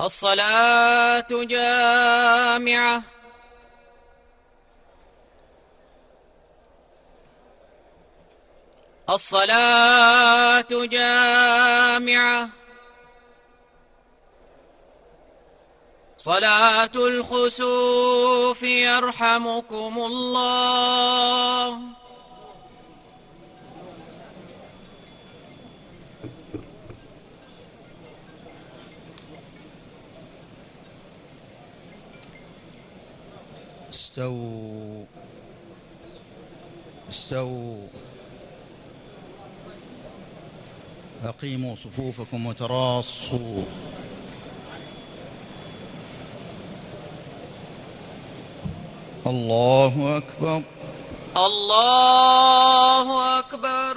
الصلاة جامعة. الصلاة جامعة. صلاة الخسوف يرحمكم الله. استووا. استووا. أقيموا صفوفكم وتراصوا. الله أكبر. الله أكبر.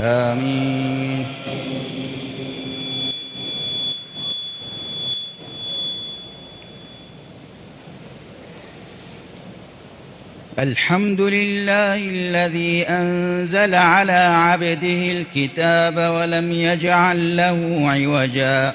آمين. الحمد لله الذي أنزل على عبده الكتاب ولم يجعل له عوجا.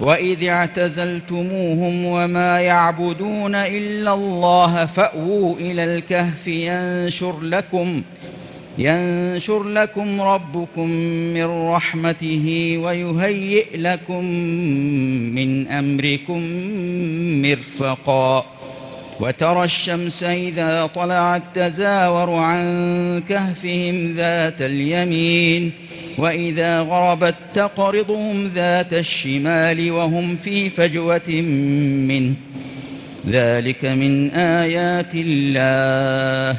وإذ اعتزلتموهم وما يعبدون إلا الله فأووا إلى الكهف ينشر لكم ينشر لكم ربكم من رحمته ويهيئ لكم من أمركم مرفقا وترى الشمس إذا طلعت تزاور عن كهفهم ذات اليمين وإذا غربت تقرضهم ذات الشمال وهم في فجوة منه. ذلك من آيات الله.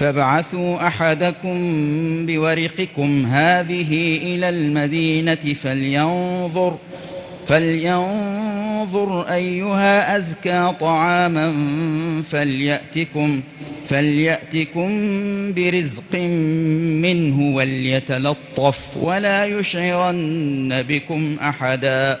فابعثوا أحدكم بورقكم هذه إلى المدينة فلينظر فلينظر أيها أزكى طعاما فليأتكم فليأتكم برزق منه وليتلطف ولا يشعرن بكم أحدا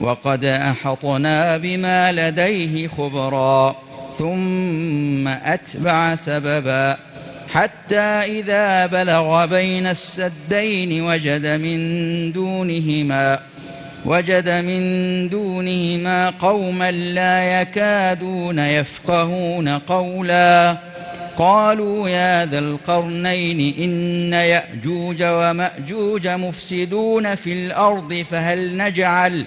وقد أحطنا بما لديه خبرا ثم أتبع سببا. حتى إذا بلغ بين السدين وجد من دونهما وجد من دونهما قوما لا يكادون يفقهون قولا. قالوا يا ذا القرنين إن يأجوج ومأجوج مفسدون في الأرض فهل نجعل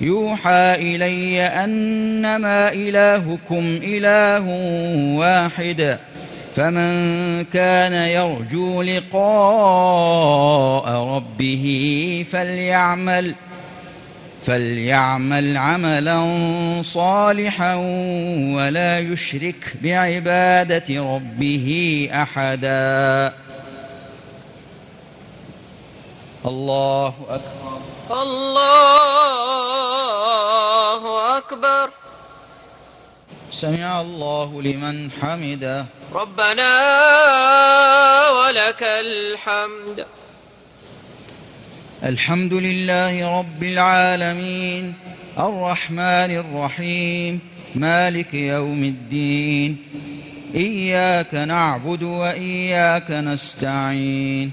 يوحى إلي أنما إلهكم إله واحد فمن كان يرجو لقاء ربه فليعمل فليعمل عملا صالحا ولا يشرك بعبادة ربه أحدا. الله أكبر. الله أكبر. سمع الله لمن حمده. ربنا ولك الحمد. الحمد لله رب العالمين. الرحمن الرحيم. مالك يوم الدين. إياك نعبد وإياك نستعين.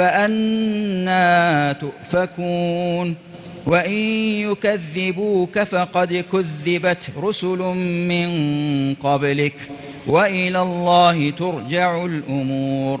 فأنا تؤفكون وإن يكذبوك فقد كذبت رسل من قبلك وإلى الله ترجع الأمور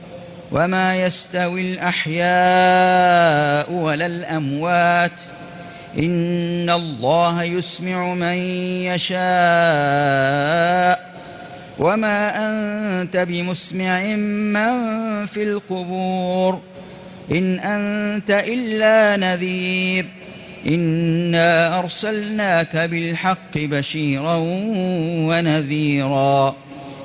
وما يستوي الأحياء ولا الأموات إن الله يسمع من يشاء وما أنت بمسمع من في القبور إن أنت إلا نذير إنا أرسلناك بالحق بشيرا ونذيرا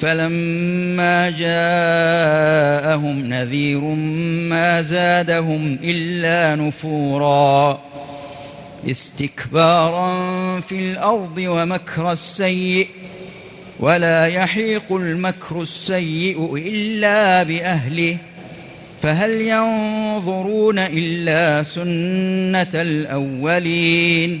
فلما جاءهم نذير ما زادهم إلا نفورا. استكبارا في الأرض ومكر السيئ ولا يحيق المكر السيئ إلا بأهله. فهل ينظرون إلا سنة الأولين؟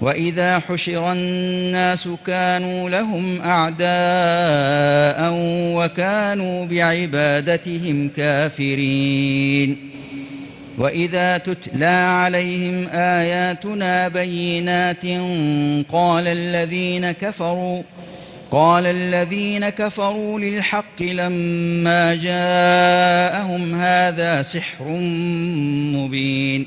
وإذا حشر الناس كانوا لهم أعداء وكانوا بعبادتهم كافرين. وإذا تتلى عليهم آياتنا بينات قال الذين كفروا قال الذين كفروا للحق لما جاءهم هذا سحر مبين.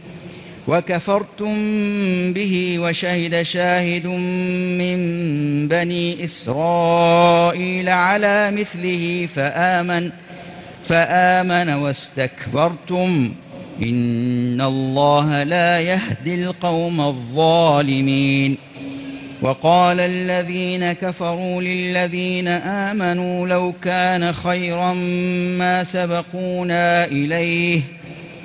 وكفرتم به وشهد شاهد من بني إسرائيل على مثله فآمن فآمن واستكبرتم. إن الله لا يهدي القوم الظالمين. وقال الذين كفروا للذين آمنوا لو كان خيرا ما سبقونا إليه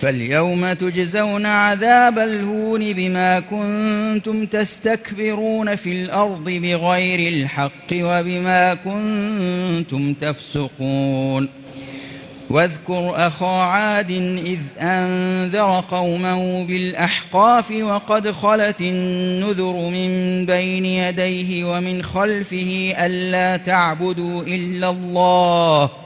فاليوم تجزون عذاب الهون بما كنتم تستكبرون في الأرض بغير الحق وبما كنتم تفسقون. واذكر أخا عاد إذ أنذر قومه بالأحقاف وقد خلت النذر من بين يديه ومن خلفه ألا تعبدوا إلا الله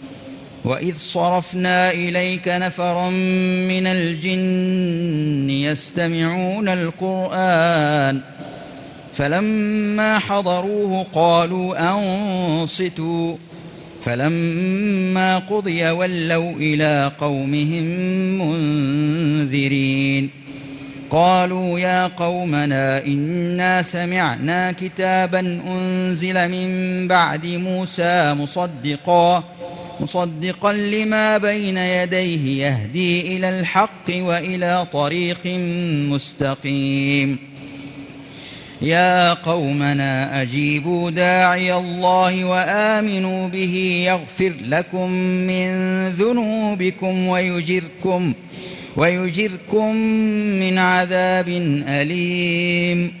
وإذ صرفنا إليك نفرا من الجن يستمعون القرآن فلما حضروه قالوا أنصتوا فلما قضي ولوا إلى قومهم منذرين قالوا يا قومنا إنا سمعنا كتابا أنزل من بعد موسى مصدقاً مصدقا لما بين يديه يهدي إلى الحق وإلى طريق مستقيم. يا قومنا أجيبوا داعي الله وآمنوا به يغفر لكم من ذنوبكم ويجركم ويجركم من عذاب أليم.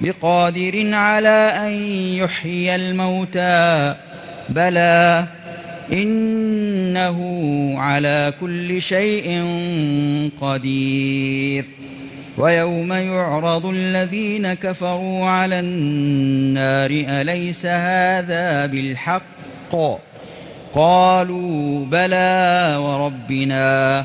بقادر على أن يحيي الموتى. بلى إنه على كل شيء قدير. ويوم يعرض الذين كفروا على النار أليس هذا بالحق؟ قالوا بلى وربنا.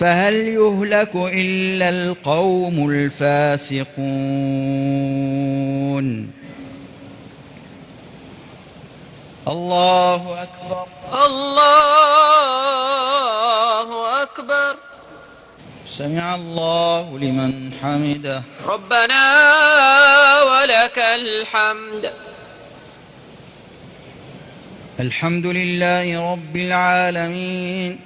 فهل يهلك إلا القوم الفاسقون؟ الله أكبر. الله أكبر. سمع الله لمن حمده. ربنا ولك الحمد. الحمد لله رب العالمين.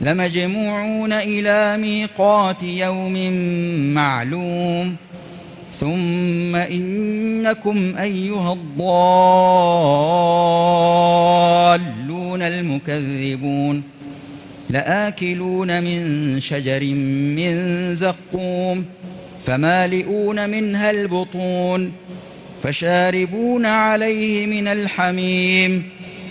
لمجموعون إلى ميقات يوم معلوم. ثم إنكم أيها الضالون المكذبون. لآكلون من شجر من زقوم فمالئون منها البطون فشاربون عليه من الحميم.